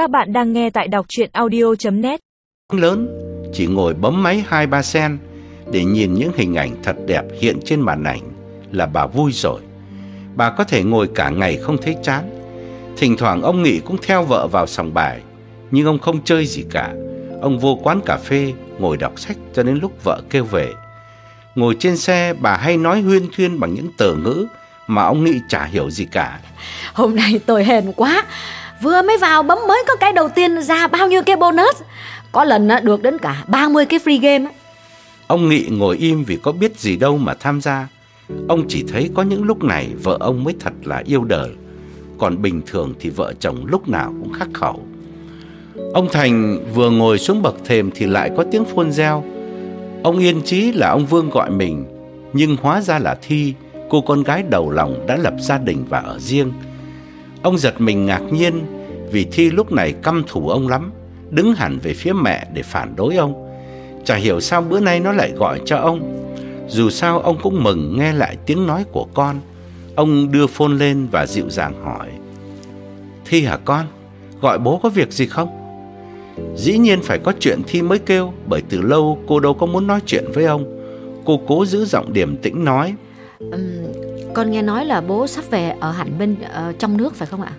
Các bạn đang nghe tại đọc chuyện audio.net Lớn, chỉ ngồi bấm máy hai ba sen để nhìn những hình ảnh thật đẹp hiện trên màn ảnh là bà vui rồi. Bà có thể ngồi cả ngày không thấy chán. Thỉnh thoảng ông Nghị cũng theo vợ vào sòng bài, nhưng ông không chơi gì cả. Ông vô quán cà phê, ngồi đọc sách cho đến lúc vợ kêu về. Ngồi trên xe, bà hay nói huyên thuyên bằng những từ ngữ mà ông Nghị chả hiểu gì cả. Hôm nay tôi hèn quá Vừa mới vào bấm mới có cái đầu tiên ra bao nhiêu cái bonus Có lần á, được đến cả 30 cái free game. Ông Nghị ngồi im vì có biết gì đâu mà tham gia. Ông chỉ thấy có những lúc này vợ ông mới thật là yêu đời. Còn bình thường thì vợ chồng lúc nào cũng khắc khẩu. Ông Thành vừa ngồi xuống bậc thềm thì lại có tiếng phôn reo. Ông yên chí là ông Vương gọi mình, nhưng hóa ra là Thi, cô con gái đầu lòng đã lập gia đình và ở riêng. Ông giật mình ngạc nhiên vì Thi lúc này căm thù ông lắm, đứng hẳn về phía mẹ để phản đối ông. Chả hiểu sao bữa nay nó lại gọi cho ông. Dù sao ông cũng mừng nghe lại tiếng nói của con. Ông đưa phone lên và dịu dàng hỏi. Thi hả con? Gọi bố có việc gì không? Dĩ nhiên phải có chuyện Thi mới kêu bởi từ lâu cô đâu có muốn nói chuyện với ông. Cô cố giữ giọng điềm tĩnh nói. Ừm, con nghe nói là bố sắp về ở hẳn bên ờ, trong nước phải không ạ?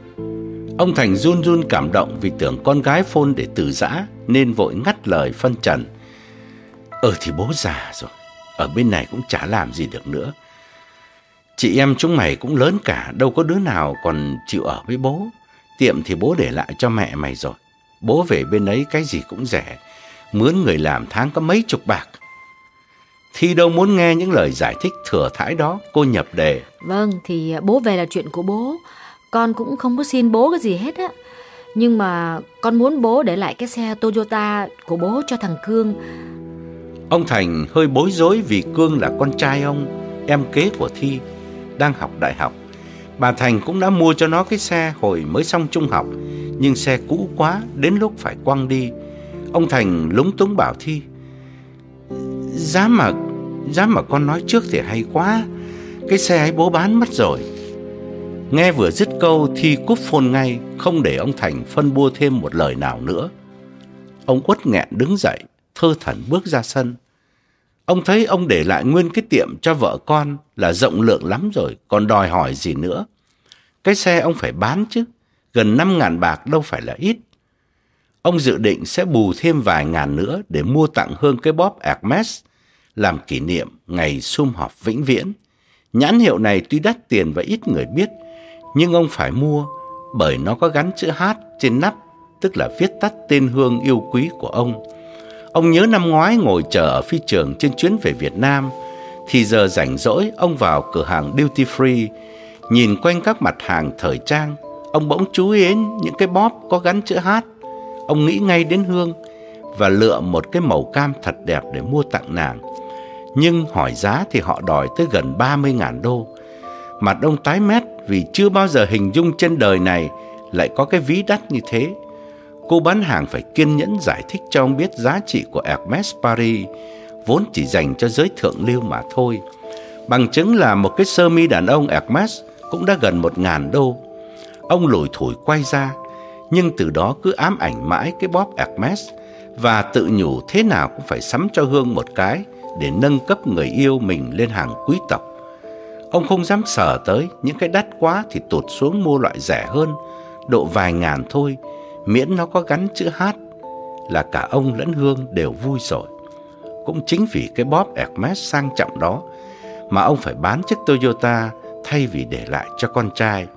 Ông Thành run run cảm động vì tưởng con gái phôn để từ giã nên vội ngắt lời phân trần. Ờ thì bố già rồi, ở bên này cũng chả làm gì được nữa. Chị em chúng mày cũng lớn cả, đâu có đứa nào còn chịu ở với bố. Tiệm thì bố để lại cho mẹ mày rồi. Bố về bên ấy cái gì cũng rẻ, mướn người làm tháng có mấy chục bạc. Thi đâu muốn nghe những lời giải thích thừa thãi đó, cô nhập đề. Vâng thì bố về là chuyện của bố Con cũng không có xin bố cái gì hết á Nhưng mà con muốn bố để lại cái xe Toyota của bố cho thằng Cương Ông Thành hơi bối rối vì Cương là con trai ông, em kế của Thi, đang học đại học. Bà Thành cũng đã mua cho nó cái xe hồi mới xong trung học, nhưng xe cũ quá, đến lúc phải quăng đi. Ông Thành lúng túng bảo Thi, Giá mà, giá mà con nói trước thì hay quá, cái xe ấy bố bán mất rồi. Nghe vừa dứt câu Thi cúp phôn ngay, không để ông Thành phân bua thêm một lời nào nữa. Ông uất nghẹn đứng dậy, thơ thẩn bước ra sân. Ông thấy ông để lại nguyên cái tiệm cho vợ con là rộng lượng lắm rồi, còn đòi hỏi gì nữa. Cái xe ông phải bán chứ, gần 5 ngàn bạc đâu phải là ít. Ông dự định sẽ bù thêm vài ngàn nữa để mua tặng Hương cái bóp Hermes làm kỷ niệm ngày sum họp vĩnh viễn. Nhãn hiệu này tuy đắt tiền và ít người biết, nhưng ông phải mua bởi nó có gắn chữ H trên nắp, tức là viết tắt tên Hương yêu quý của ông. Ông nhớ năm ngoái ngồi chờ ở phi trường trên chuyến về Việt Nam, thì giờ rảnh rỗi ông vào cửa hàng duty free, nhìn quanh các mặt hàng thời trang, ông bỗng chú ý đến những cái bóp có gắn chữ H. Ông nghĩ ngay đến Hương và lựa một cái màu cam thật đẹp để mua tặng nàng. Nhưng hỏi giá thì họ đòi tới gần 30.000 đô. Mặt ông tái mét vì chưa bao giờ hình dung trên đời này lại có cái ví đắt như thế. Cô bán hàng phải kiên nhẫn giải thích cho ông biết giá trị của Hermes Paris vốn chỉ dành cho giới thượng lưu mà thôi. Bằng chứng là một cái sơ mi đàn ông Hermes cũng đã gần một ngàn đô. Ông lủi thủi quay ra, nhưng từ đó cứ ám ảnh mãi cái bóp Hermes và tự nhủ thế nào cũng phải sắm cho Hương một cái để nâng cấp người yêu mình lên hàng quý tộc. Ông không dám sở tới, những cái đắt quá thì tụt xuống mua loại rẻ hơn, độ vài ngàn thôi, miễn nó có gắn chữ H là cả ông lẫn Hương đều vui rồi. Cũng chính vì cái bóp Hermes sang trọng đó mà ông phải bán chiếc Toyota thay vì để lại cho con trai.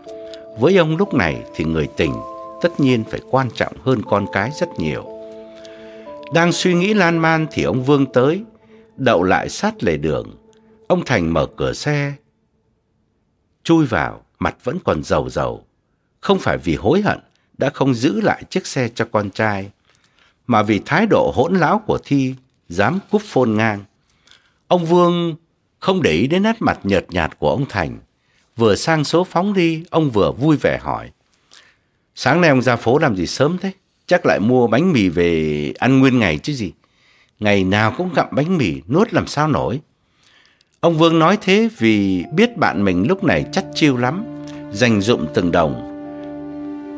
Với ông lúc này thì người tình tất nhiên phải quan trọng hơn con cái rất nhiều. Đang suy nghĩ lan man thì ông Vương tới, đậu lại sát lề đường. Ông Thành mở cửa xe, chui vào, mặt vẫn còn dầu dầu. Không phải vì hối hận đã không giữ lại chiếc xe cho con trai, mà vì thái độ hỗn láo của Thi dám cúp phôn ngang. Ông Vương không để ý đến nét mặt nhợt nhạt của ông Thành. Vừa sang số phóng đi, ông vừa vui vẻ hỏi. Sáng nay ông ra phố làm gì sớm thế? Chắc lại mua bánh mì về ăn nguyên ngày chứ gì. Ngày nào cũng gặm bánh mì, nuốt làm sao nổi. Ông Vương nói thế vì biết bạn mình lúc này chắc chiêu lắm, dành dụng từng đồng.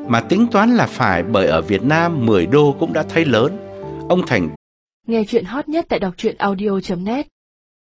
Mà tính toán là phải bởi ở Việt Nam 10 đô cũng đã thấy lớn. Ông Thành Nghe chuyện hot nhất tại đọc truyện audio.net